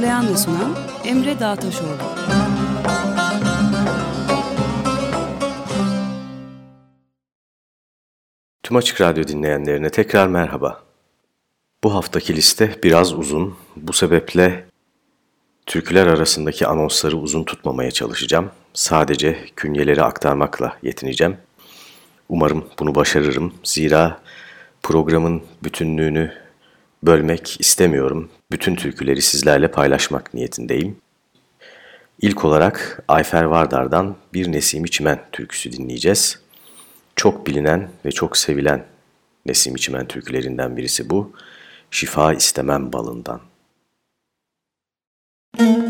Hazırlayan ve sunan Emre Dağtaşoğlu. Tüm Açık Radyo dinleyenlerine tekrar merhaba. Bu haftaki liste biraz uzun. Bu sebeple türküler arasındaki anonsları uzun tutmamaya çalışacağım. Sadece künyeleri aktarmakla yetineceğim. Umarım bunu başarırım. Zira programın bütünlüğünü bölmek istemiyorum. Bütün türküleri sizlerle paylaşmak niyetindeyim. İlk olarak Ayfer Vardar'dan Bir Nesim İçmen türküsü dinleyeceğiz. Çok bilinen ve çok sevilen Nesim İçmen türkülerinden birisi bu. Şifa istemem balından. Müzik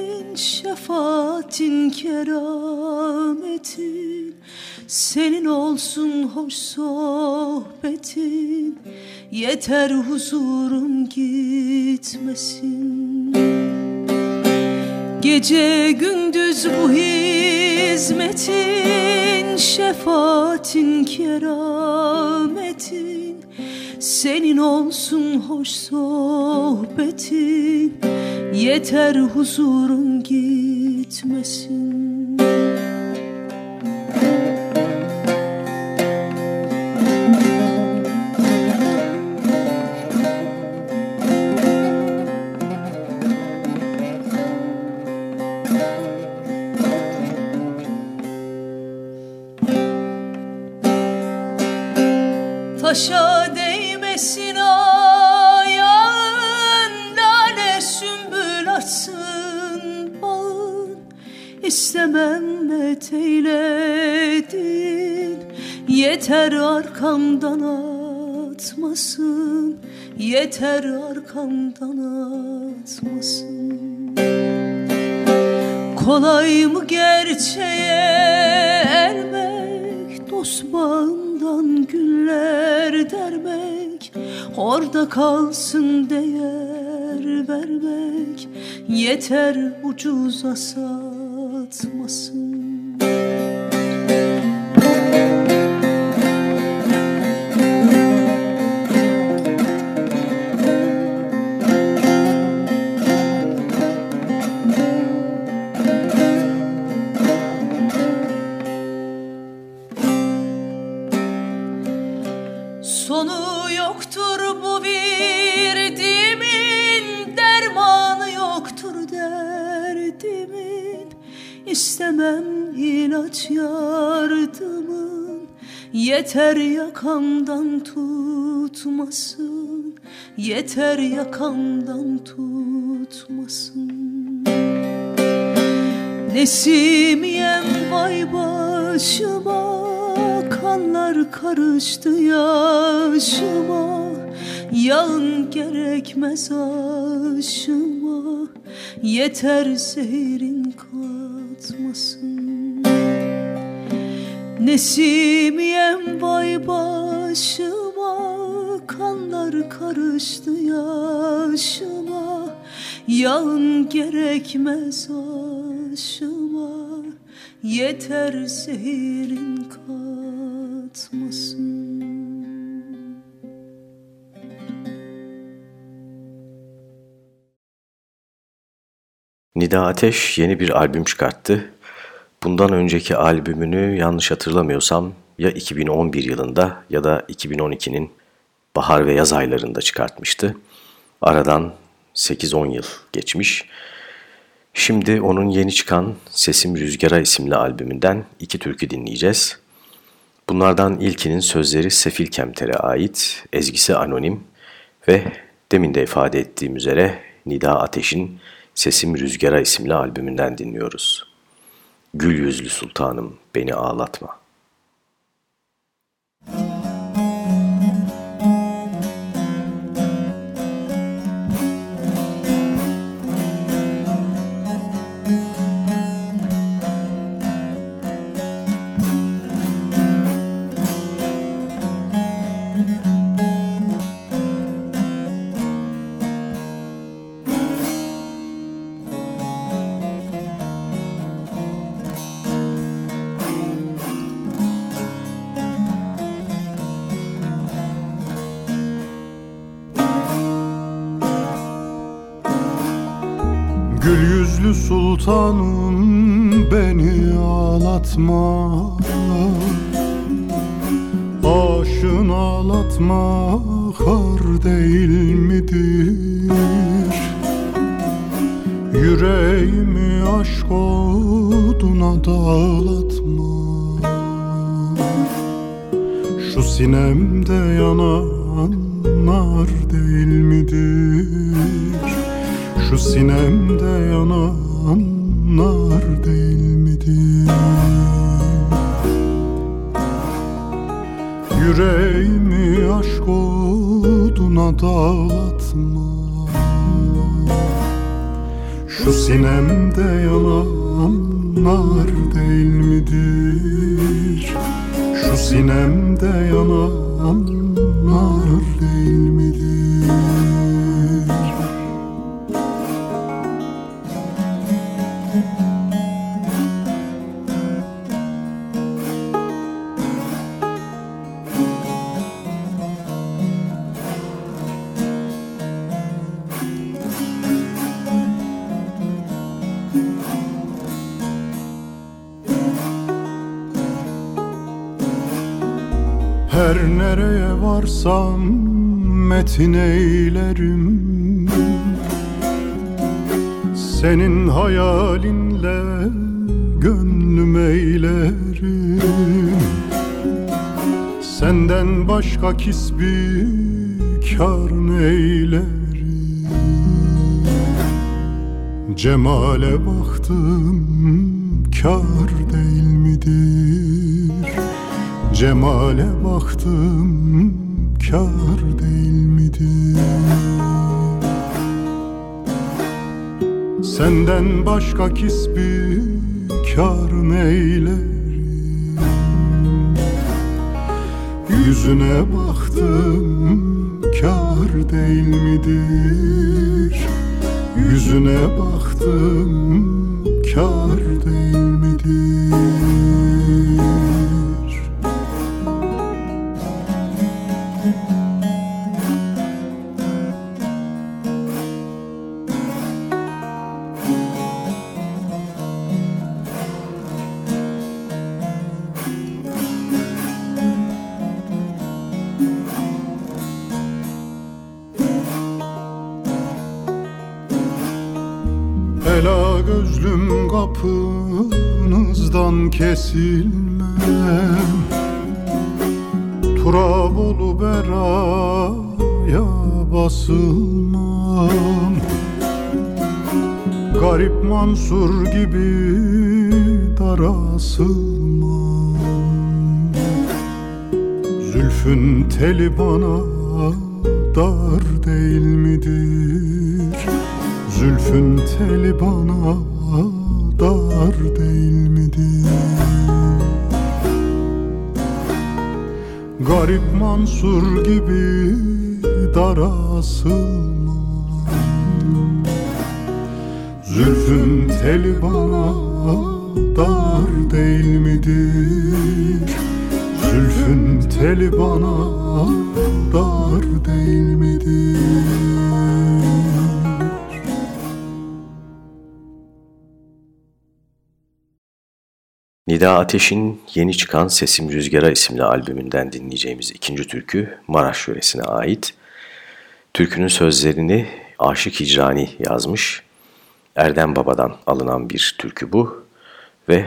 Şefaatin kerametin Senin olsun hoş sohbetin Yeter huzurum gitmesin. Gece gündüz bu hizmetin Şefaatin kerametin Senin olsun hoş sohbetin Yeter huzurun gitmesin İstemem met eyledin. Yeter arkamdan atmasın. Yeter arkamdan atmasın. Kolay mı gerçeğe ermek? Dost bağından güller dermek. Orada kalsın değer vermek. Yeter ucuza つます İstemem ilaç yardımın. Yeter yakamdan tutmasın. Yeter yakamdan tutmasın. Nesimiyem vay başıma Kanlar karıştı yaşıma. Yağın gerekmez aşıma. Yeter zehrin batmasın Nesimiyem vay başıma Kanlar karıştı yaşıma. Yağın gerekmez aşıma Yeter zehirin katmasın Nida Ateş yeni bir albüm çıkarttı. Bundan önceki albümünü yanlış hatırlamıyorsam ya 2011 yılında ya da 2012'nin bahar ve yaz aylarında çıkartmıştı. Aradan 8-10 yıl geçmiş. Şimdi onun yeni çıkan Sesim Rüzgara isimli albümünden iki türkü dinleyeceğiz. Bunlardan ilkinin sözleri Sefil Kemter'e ait, ezgisi anonim ve demin de ifade ettiğim üzere Nida Ateş'in Sesim Rüzgara isimli albümünden dinliyoruz. Gül yüzlü sultanım beni ağlatma. Ağlatma kar değil midir? Yüreğimi aşk oduna dağlatma Şu sinemde yanan nar değil midir? Şu sinemde yanan onlar değil Yüreğimi aşk oduna dağlatma Şu sinemde yananlar değil midir? Şu sinemde yananlar değil midir? Metin eylerim. Senin hayalinle gönlüm eylerim. Senden başka kisbi kar neylerim Cemale baktım kar değil midir? Cemale baktım kar değil midir? Senden başka kisbi kar neylerim Yüzüne baktım kar değil midir? Yüzüne baktım kar değil midir? Kesilmem. Turabolu beraya basılmam. Garip Mansur gibi darasılmam. Zülfün teli bana Nida Ateş'in yeni çıkan Sesim Rüzgara isimli albümünden dinleyeceğimiz ikinci türkü Maraş yöresine ait. Türkünün sözlerini Aşık Hicrani yazmış. Erdem Baba'dan alınan bir türkü bu ve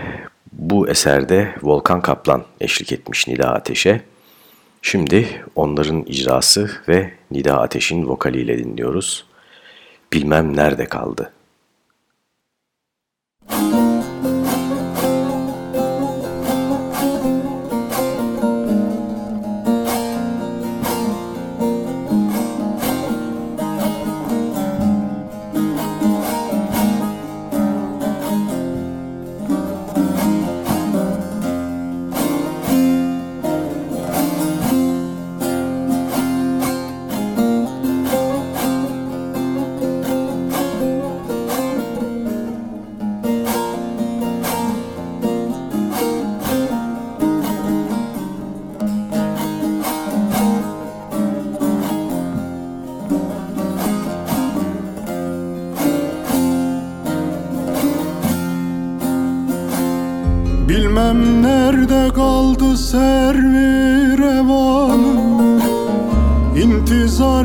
bu eserde Volkan Kaplan eşlik etmiş Nida Ateş'e. Şimdi onların icrası ve Nida Ateş'in vokaliyle dinliyoruz. Bilmem nerede kaldı. Bilmem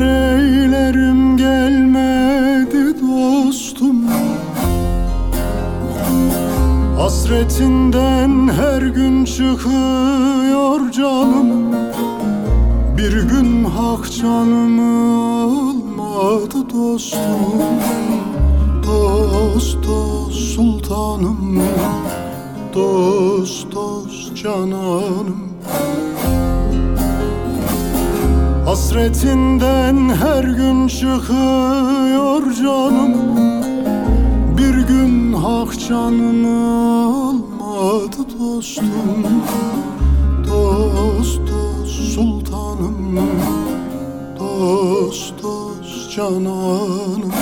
İntizar eylerim gelmedi dostum. Hasretinden her gün çıkıyor canım. Bir gün hak canımı almadı dostum. Dost dost sultanım. Dost dost cananım Hasretinden her gün çıkıyor canım. Bir gün hak canımı almadı dostum. Dost dost sultanım. Dost dost cananım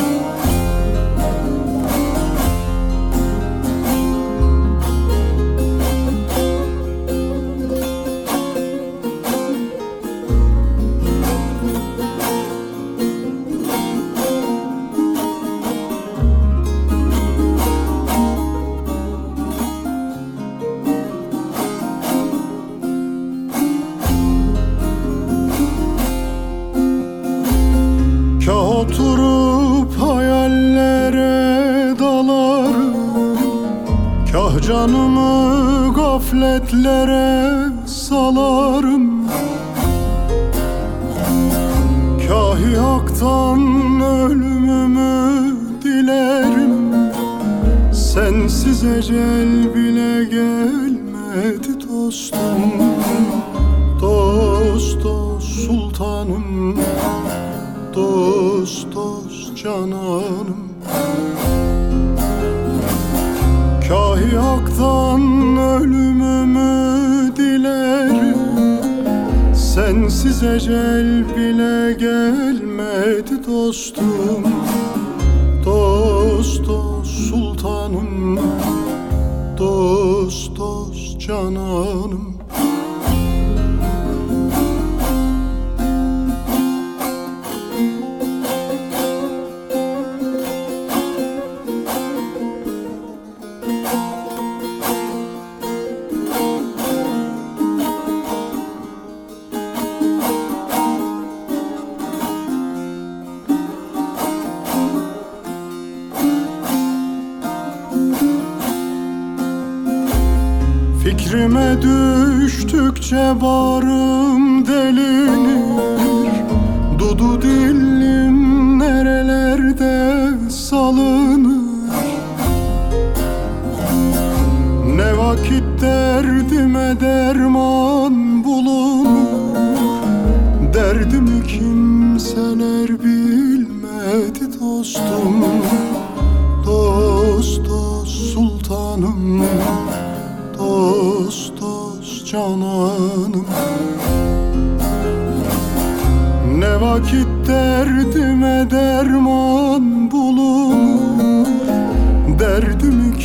canımı gafletlere salarım. Kahi haktan ölümümü dilerim. Sensiz ecel bile gelmedi dostum. Dost dost sultanım. Dost dost cananım Kahi haktan ölümümü dilerim. Sensiz ecel bile gelmedi dostum. Dost dost sultanım. Dost dost cananım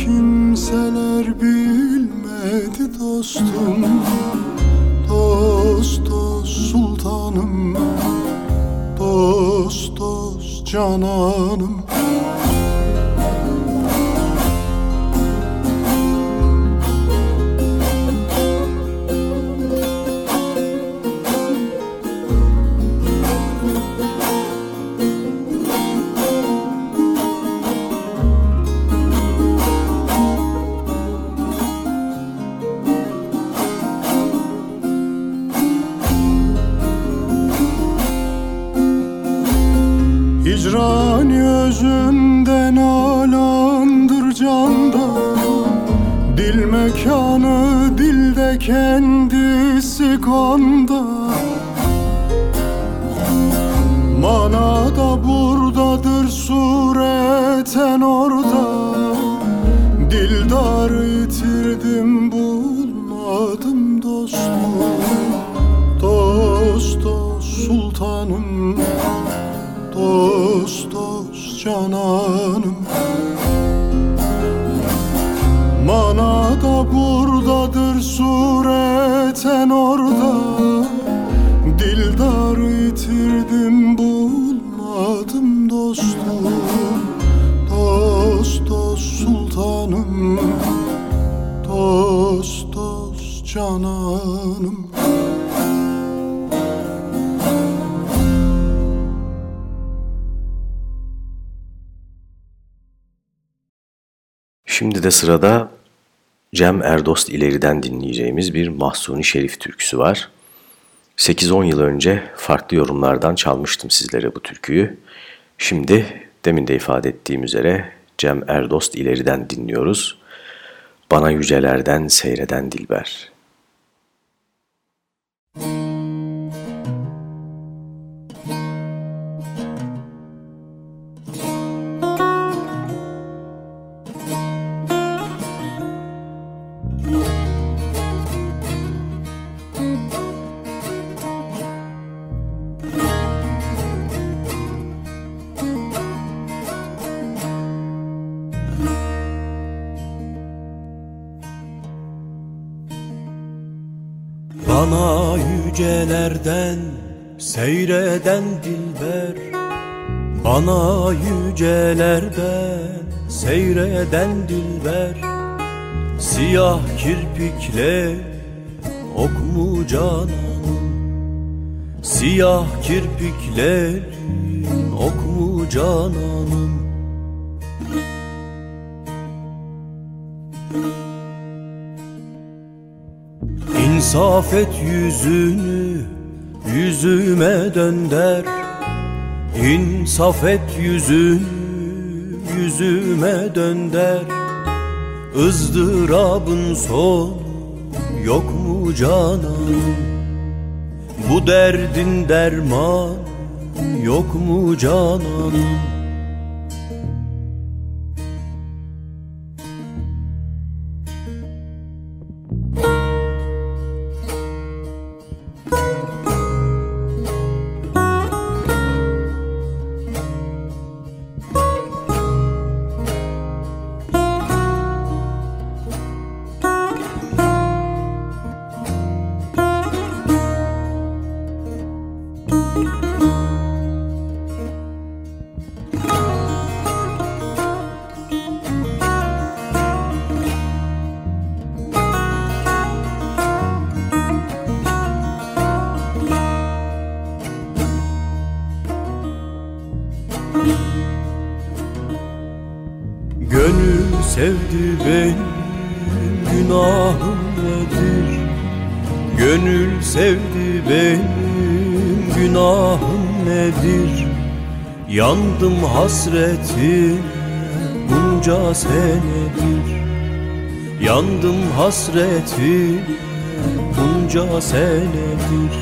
kimseler bilmedi dostum Dost dost sultanım Dost dost cananım kendisi kanda Şimdi de sırada Cem Erdost ileriden dinleyeceğimiz bir Mahsuni Şerif türküsü var. 8-10 yıl önce farklı yorumlardan çalmıştım sizlere bu türküyü. Şimdi demin de ifade ettiğim üzere Cem Erdost ileriden dinliyoruz. Bana yücelerden seyreden dilber. Bana seyreden dilber Bana yücelerden seyreden dilber. Siyah kirpikle ok cananım Siyah kirpikle ok mu cananım İnsaf et yüzünü yüzüme dönder. İnsaf et yüzünü yüzüme dönder. Izdırabın son yok mu cananım Bu derdin derman yok mu cananım hasretin bunca senedir. Yandım hasretin bunca senedir.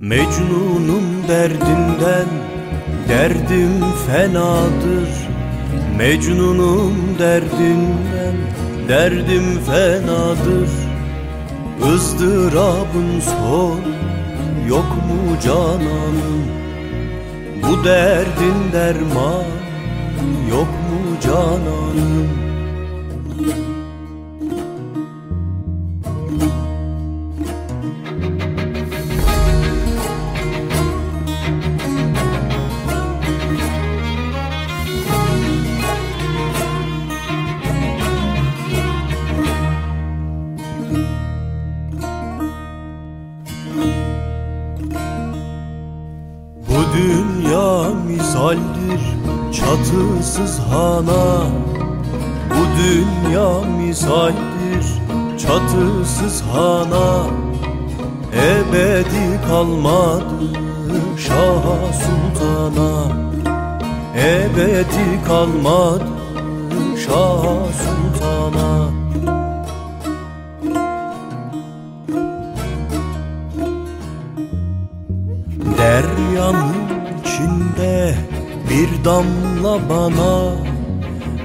Mecnunum derdinden Derdim fenadır. Mecnunum derdinden Derdim fenadır ızdırabın son Yok mu cananım Bu derdin derman yok mu cananım misaldir çatısız hana Ebedi kalmadı Şah Sultan'a. Ebedi kalmadı Şah Sultan'a. Deryanın içinde bir damla bana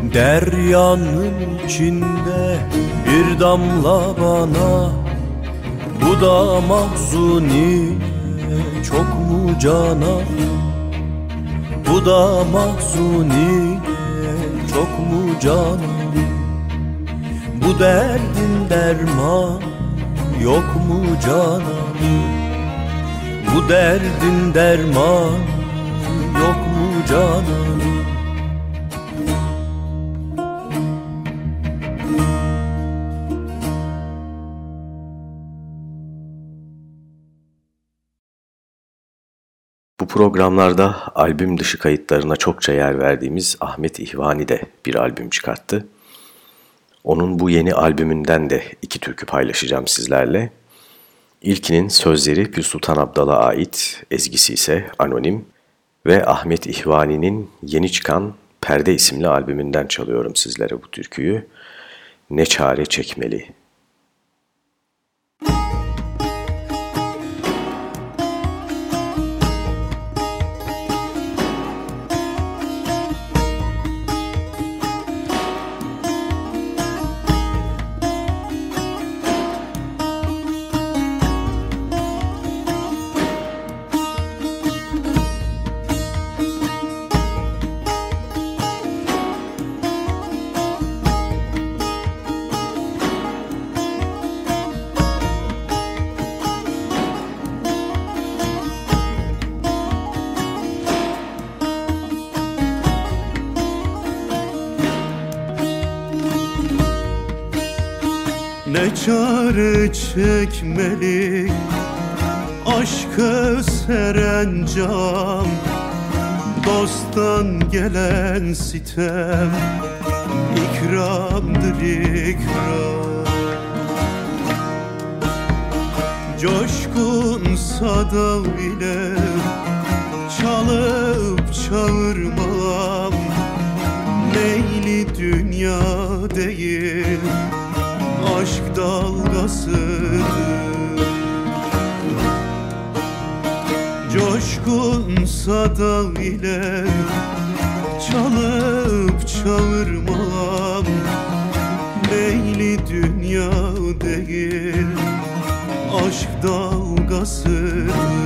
Deryanın içinde bir damla bana Bu da mahzuni çok mu cana? Bu da mahzuni çok mu cana? Bu derdin derman yok mu cana? Bu derdin derman yok mu canım programlarda albüm dışı kayıtlarına çokça yer verdiğimiz Ahmet İhvani de bir albüm çıkarttı. Onun bu yeni albümünden de iki türkü paylaşacağım sizlerle. İlkinin sözleri Pür Sultan Abdal'a ait, ezgisi ise anonim ve Ahmet İhvani'nin yeni çıkan Perde isimli albümünden çalıyorum sizlere bu türküyü. Ne çare çekmeli çekmeli Aşkı seren cam Dosttan gelen sitem İkramdır ikram. Coşkun sada ile Çalıp çağırmam Meyli dünya değil aşk dalgasıdır. Coşkun sada ile çalıp çağırmam Meyli dünya değil aşk dalgasıdır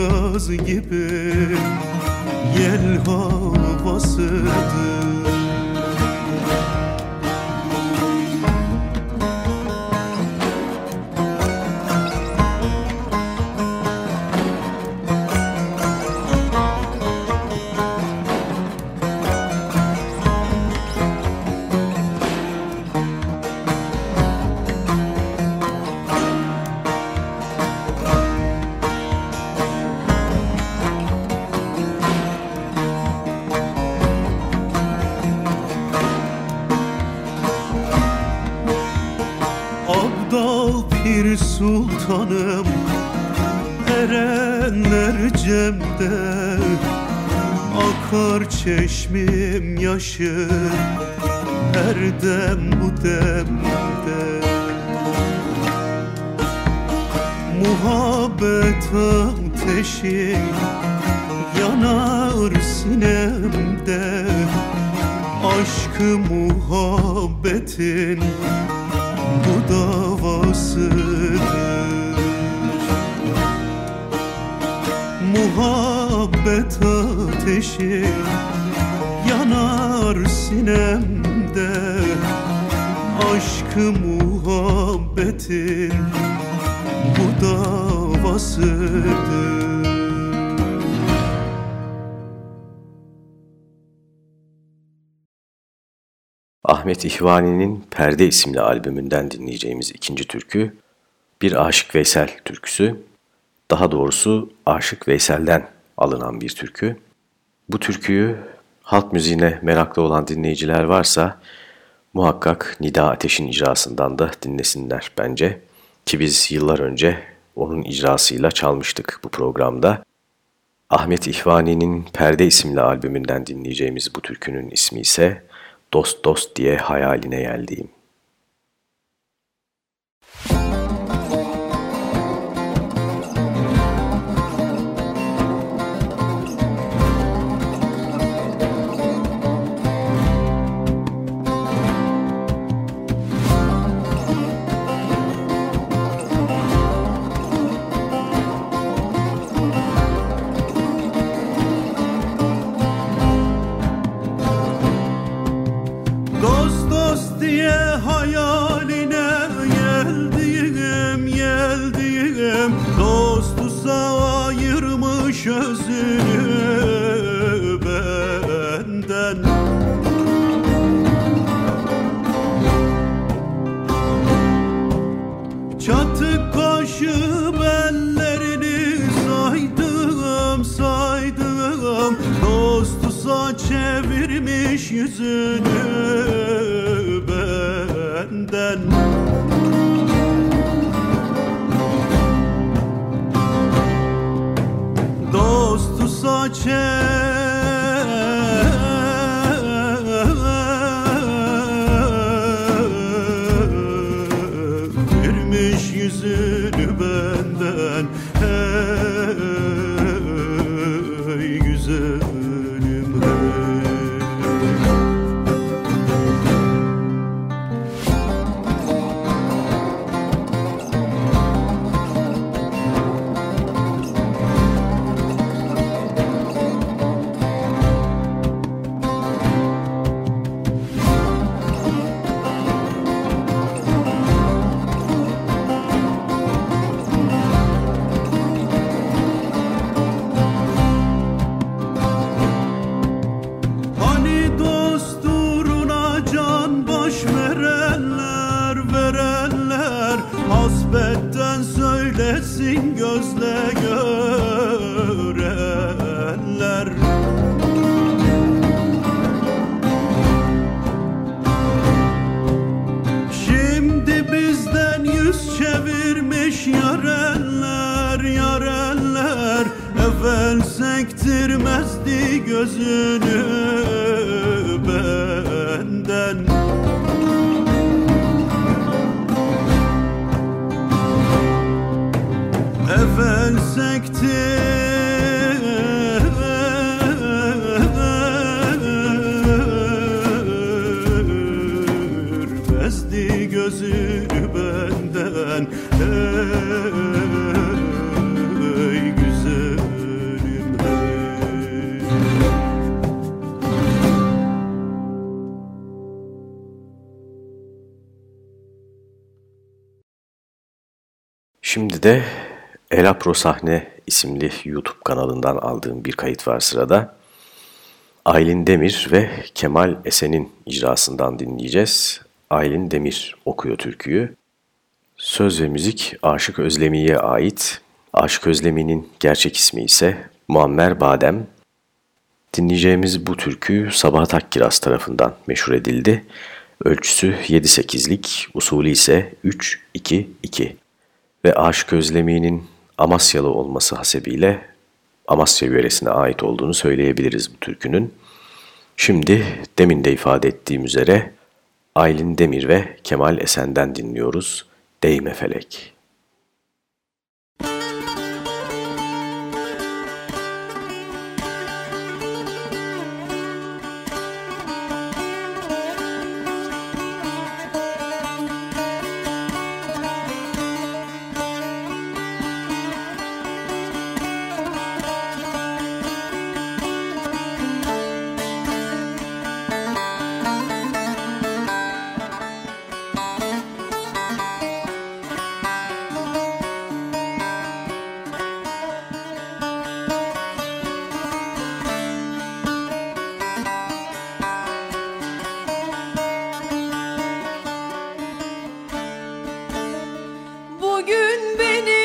Poyraz gibi Yel havasıdır Ahmet İhvani'nin Perde isimli albümünden dinleyeceğimiz ikinci türkü bir Aşık Veysel türküsü. Daha doğrusu Aşık Veysel'den alınan bir türkü. Bu türküyü halk müziğine meraklı olan dinleyiciler varsa muhakkak Nida Ateş'in icrasından da dinlesinler bence. Ki biz yıllar önce onun icrasıyla çalmıştık bu programda. Ahmet İhvani'nin Perde isimli albümünden dinleyeceğimiz bu türkünün ismi ise dost dost diye hayaline geldiğim. Şimdi de Elapro Sahne isimli YouTube kanalından aldığım bir kayıt var sırada. Aylin Demir ve Kemal Esen'in icrasından dinleyeceğiz. Aylin Demir okuyor türküyü. Söz ve müzik Aşık Özlemi'ye ait. Aşık Özlemi'nin gerçek ismi ise Muammer Badem. Dinleyeceğimiz bu türkü Sabahat Akkiraz tarafından meşhur edildi. Ölçüsü 7-8'lik, usulü ise 3-2-2 ve Aşık Özlemi'nin Amasyalı olması hasebiyle Amasya yöresine ait olduğunu söyleyebiliriz bu türkünün. Şimdi demin de ifade ettiğim üzere Aylin Demir ve Kemal Esen'den dinliyoruz. Değme Felek. Dün beni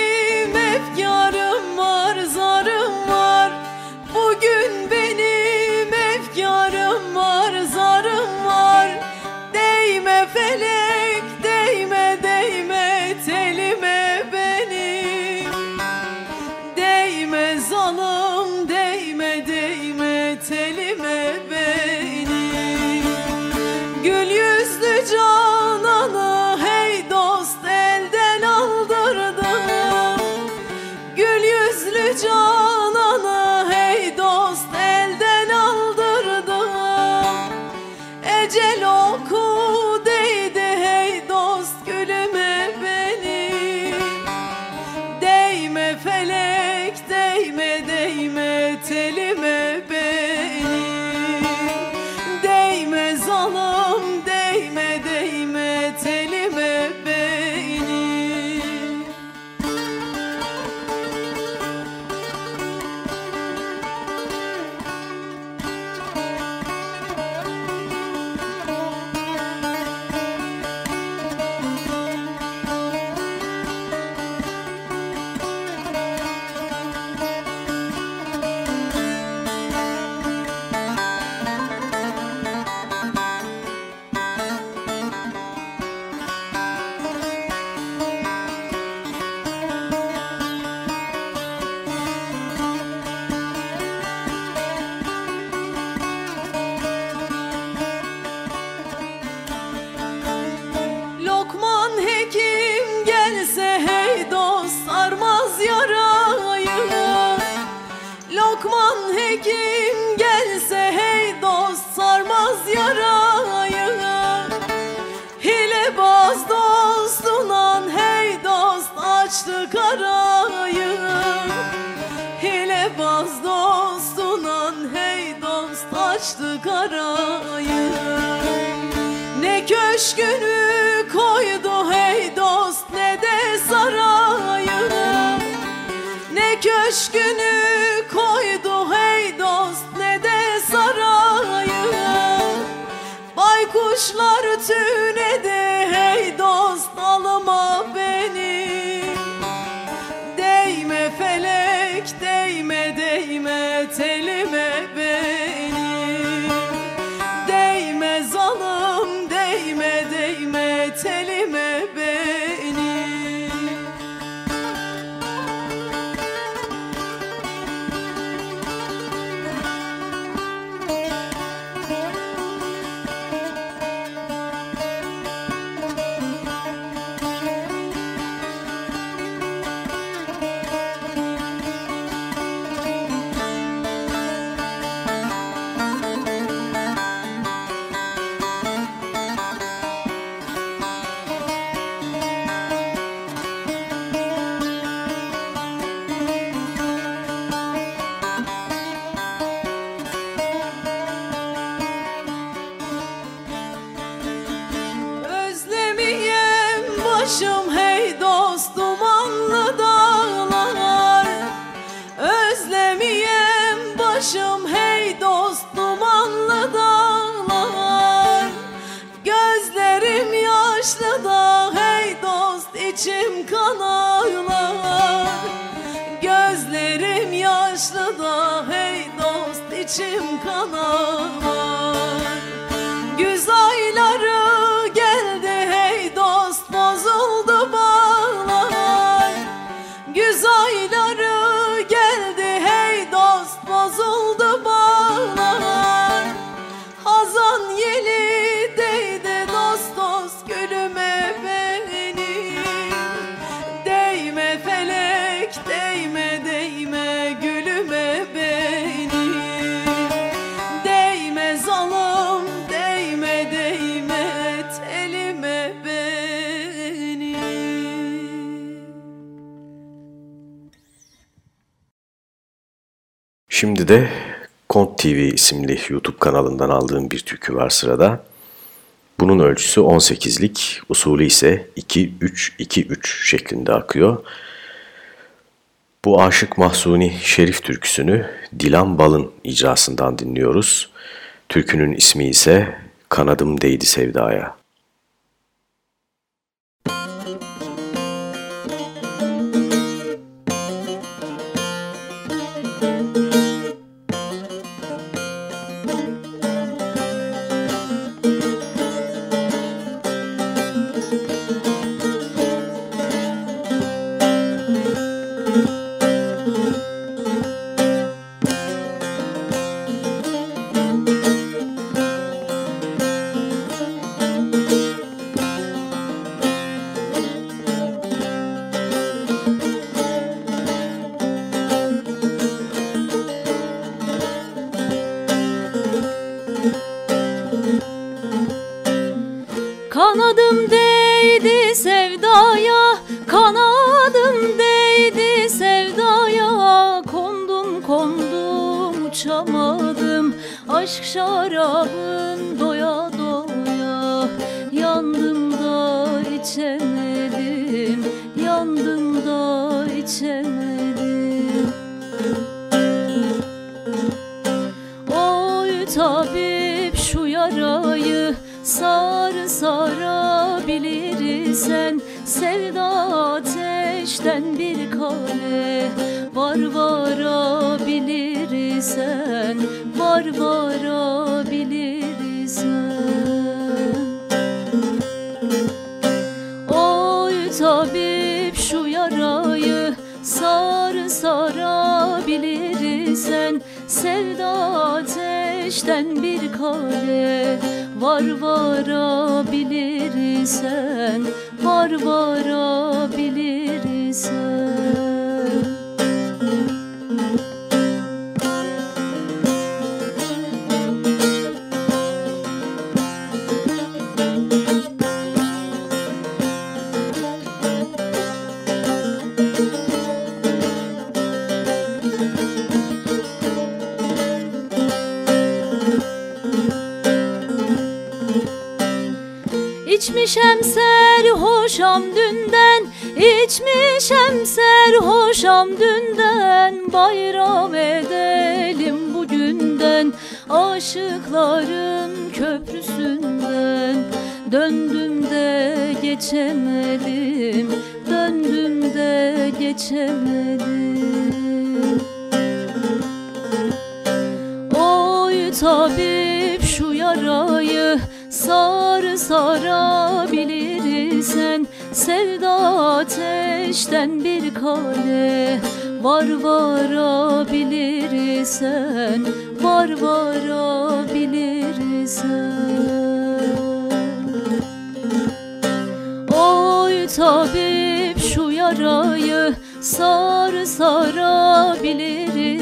köşkünü koydu hey dost ne de sarayı. Ne köşkünü koydu hey dost ne de sarayı. Baykuşlar tünedi 7'de Kont TV isimli YouTube kanalından aldığım bir türkü var sırada. Bunun ölçüsü 18'lik, usulü ise 2-3-2-3 şeklinde akıyor. Bu Aşık Mahsuni Şerif türküsünü Dilan Bal'ın icrasından dinliyoruz. Türkünün ismi ise Kanadım Değdi Sevda'ya. Varabilirsen Var geçemedim Döndüm de geçemedim. Oy tabip şu yarayı sar sarabilirsen Sevda ateşten bir kale var varabilirsen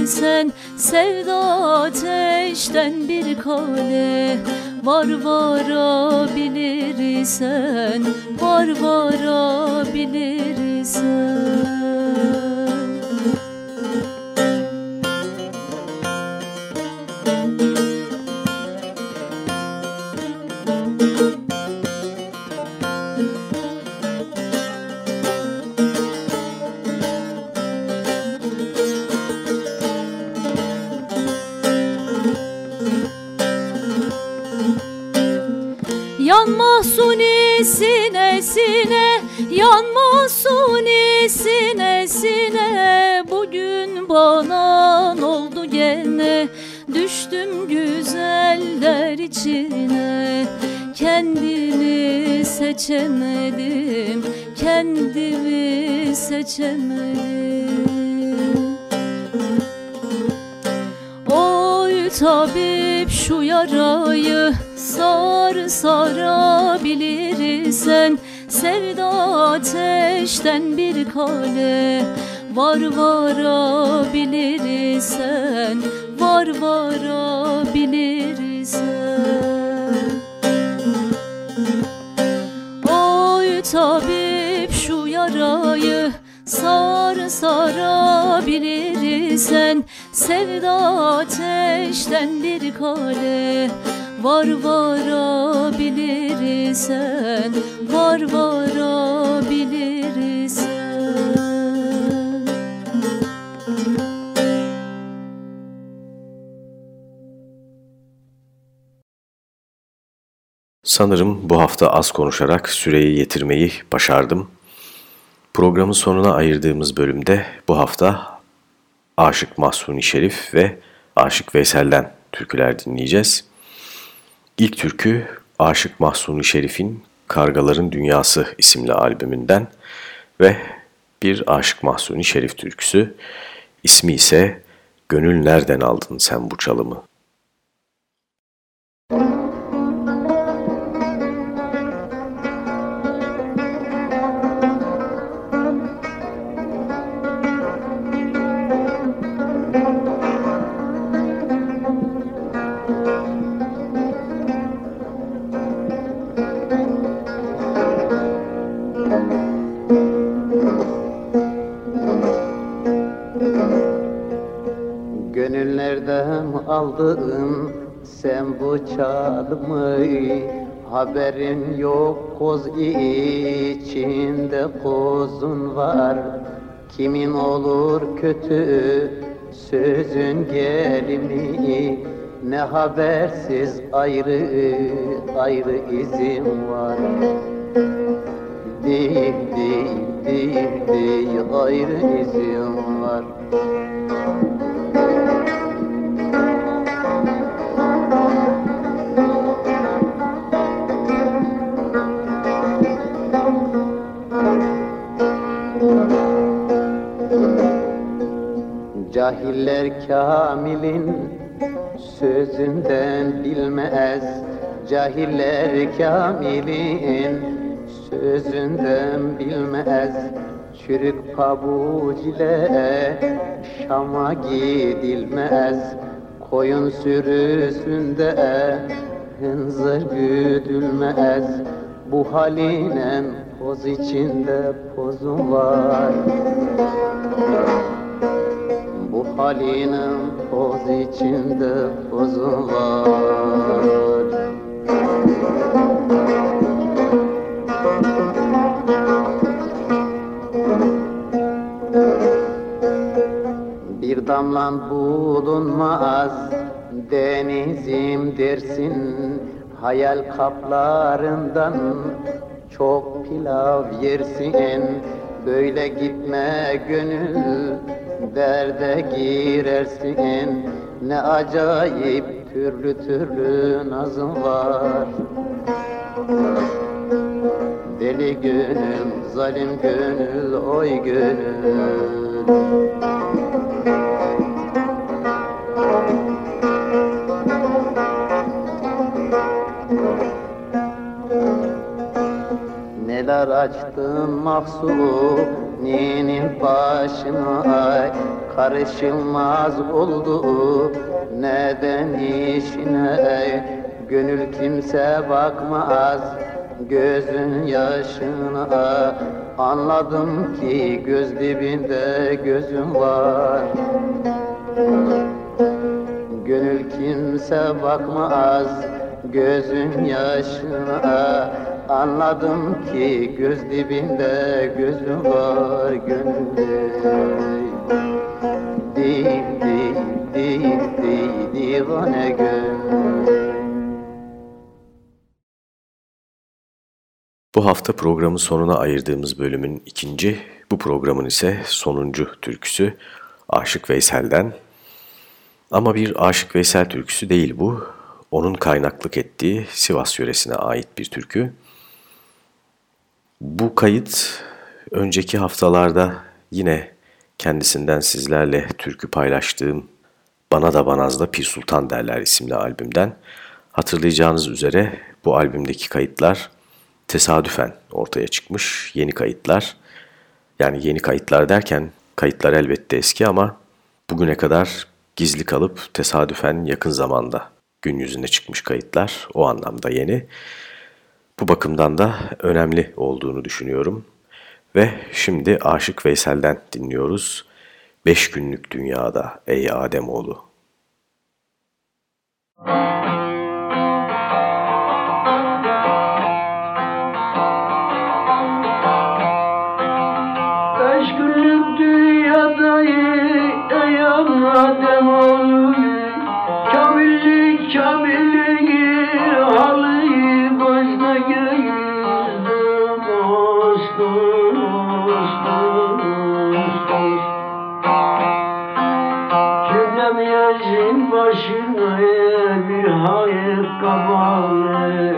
sarabilirsen Sevda ateşten bir kale. Var varabilirsen Var varabilirsen seçemedim Kendimi seçemedim. Oy tabip şu yarayı Sar sarabilirsen Sevda ateşten bir kale Var varabilirsen Var varabilirsen sarabilirsen Sevda ateşten bir kale Var varabilirsen Var varabilirsen Sanırım bu hafta az konuşarak süreyi yetirmeyi başardım. Programın sonuna ayırdığımız bölümde bu hafta Aşık Mahsuni Şerif ve Aşık Veysel'den türküler dinleyeceğiz. İlk türkü Aşık Mahsuni Şerif'in Kargaların Dünyası isimli albümünden ve bir Aşık Mahsuni Şerif türküsü. İsmi ise Gönül Nereden Aldın Sen Bu Çalımı? Aldın sen bu çalımı Haberin yok koz içinde kozun var. Kimin olur kötü sözün gelimi? Ne habersiz ayrı ayrı izim var. Değil değil değil değil ayrı izim var Cahiller kamilin sözünden bilmez. Cahiller kamilin sözünden bilmez. Çürük pabuç ile Şam'a gidilmez. Koyun sürüsünde hınzır güdülmez. Bu halinen poz içinde pozun var halinin poz içinde pozun var. Bir damlan bulunmaz denizim dersin Hayal kaplarından çok pilav yersin. Böyle gitme gönül derde girersin. Ne acayip türlü türlü nazın var. Deli gönül, zalim gönül, oy gönül Neler açtın mahzuninin başına ay Karışılmaz oldu. Neden işine ay? Gönül kimse bakmaz gözün yaşına. Anladım ki göz dibinde gözüm var. Gönül kimse bakmaz gözün yaşına Anladım ki göz dibinde gözüm var gönlü Değil değil değil değil divane Bu hafta programın sonuna ayırdığımız bölümün ikinci, bu programın ise sonuncu türküsü Aşık Veysel'den. Ama bir Aşık Veysel türküsü değil bu, onun kaynaklık ettiği Sivas yöresine ait bir türkü. Bu kayıt önceki haftalarda yine kendisinden sizlerle türkü paylaştığım Bana da Banaz'da Pir Sultan derler isimli albümden. Hatırlayacağınız üzere bu albümdeki kayıtlar tesadüfen ortaya çıkmış yeni kayıtlar. Yani yeni kayıtlar derken kayıtlar elbette eski ama bugüne kadar gizli kalıp tesadüfen yakın zamanda gün yüzüne çıkmış kayıtlar o anlamda yeni. Bu bakımdan da önemli olduğunu düşünüyorum. Ve şimdi Aşık Veysel'den dinliyoruz. Beş günlük dünyada ey Ademoğlu. Müzik Gidemeyeceğim başına bir hayır kapanı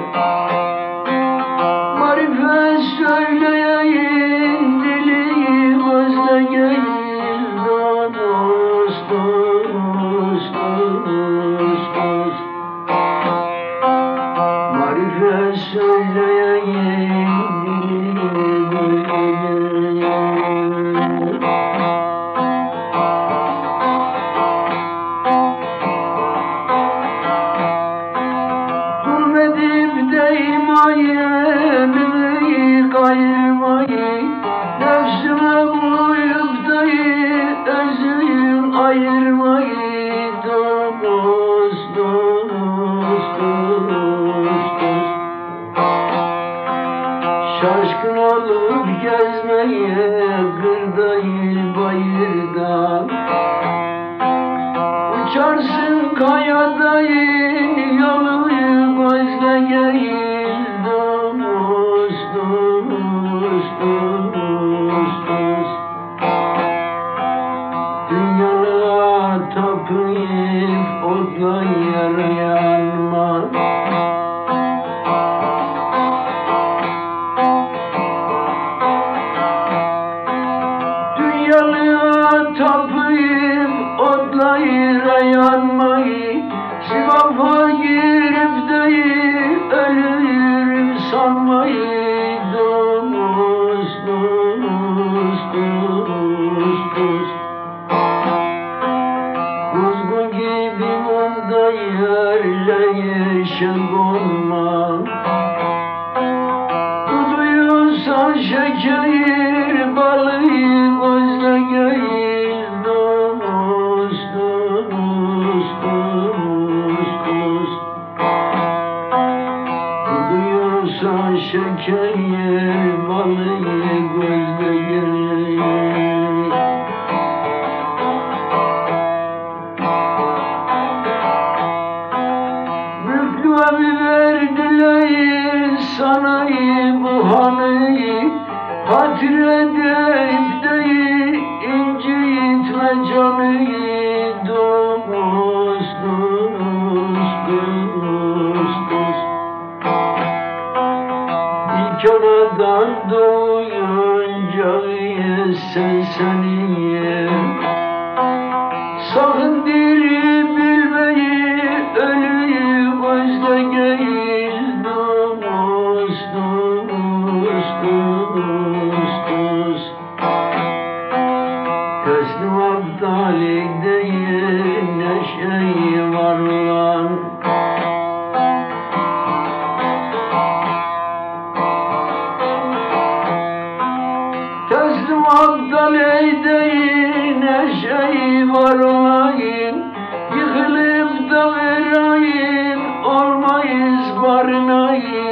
Hallelujah.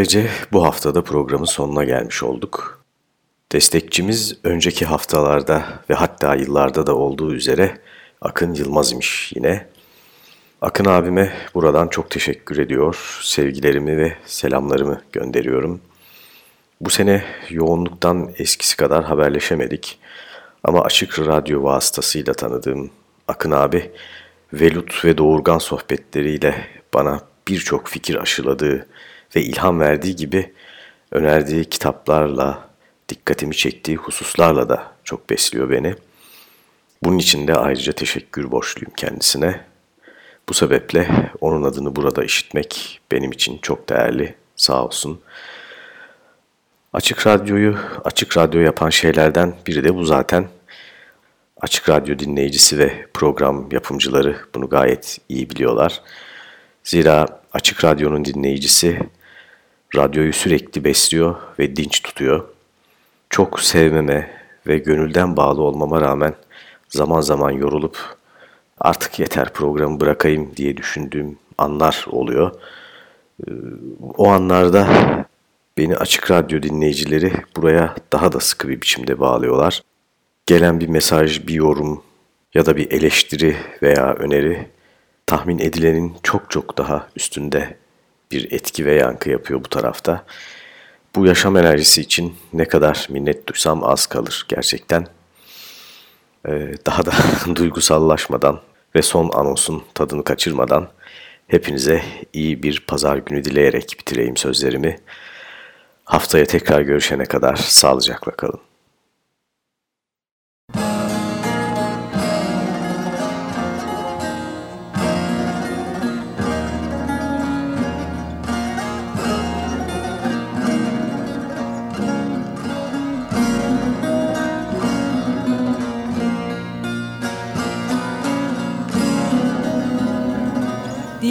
Böylece bu haftada programın sonuna gelmiş olduk. Destekçimiz önceki haftalarda ve hatta yıllarda da olduğu üzere Akın Yılmaz imiş yine. Akın abime buradan çok teşekkür ediyor. Sevgilerimi ve selamlarımı gönderiyorum. Bu sene yoğunluktan eskisi kadar haberleşemedik. Ama açık radyo vasıtasıyla tanıdığım Akın abi velut ve doğurgan sohbetleriyle bana birçok fikir aşıladığı ve ilham verdiği gibi önerdiği kitaplarla, dikkatimi çektiği hususlarla da çok besliyor beni. Bunun için de ayrıca teşekkür borçluyum kendisine. Bu sebeple onun adını burada işitmek benim için çok değerli. Sağ olsun. Açık radyoyu açık radyo yapan şeylerden biri de bu zaten. Açık radyo dinleyicisi ve program yapımcıları bunu gayet iyi biliyorlar. Zira açık radyonun dinleyicisi radyoyu sürekli besliyor ve dinç tutuyor. Çok sevmeme ve gönülden bağlı olmama rağmen zaman zaman yorulup artık yeter programı bırakayım diye düşündüğüm anlar oluyor. O anlarda beni açık radyo dinleyicileri buraya daha da sıkı bir biçimde bağlıyorlar. Gelen bir mesaj, bir yorum ya da bir eleştiri veya öneri tahmin edilenin çok çok daha üstünde bir etki ve yankı yapıyor bu tarafta. Bu yaşam enerjisi için ne kadar minnet duysam az kalır gerçekten. Ee, daha da duygusallaşmadan ve son anonsun tadını kaçırmadan hepinize iyi bir pazar günü dileyerek bitireyim sözlerimi. Haftaya tekrar görüşene kadar sağlıcakla kalın.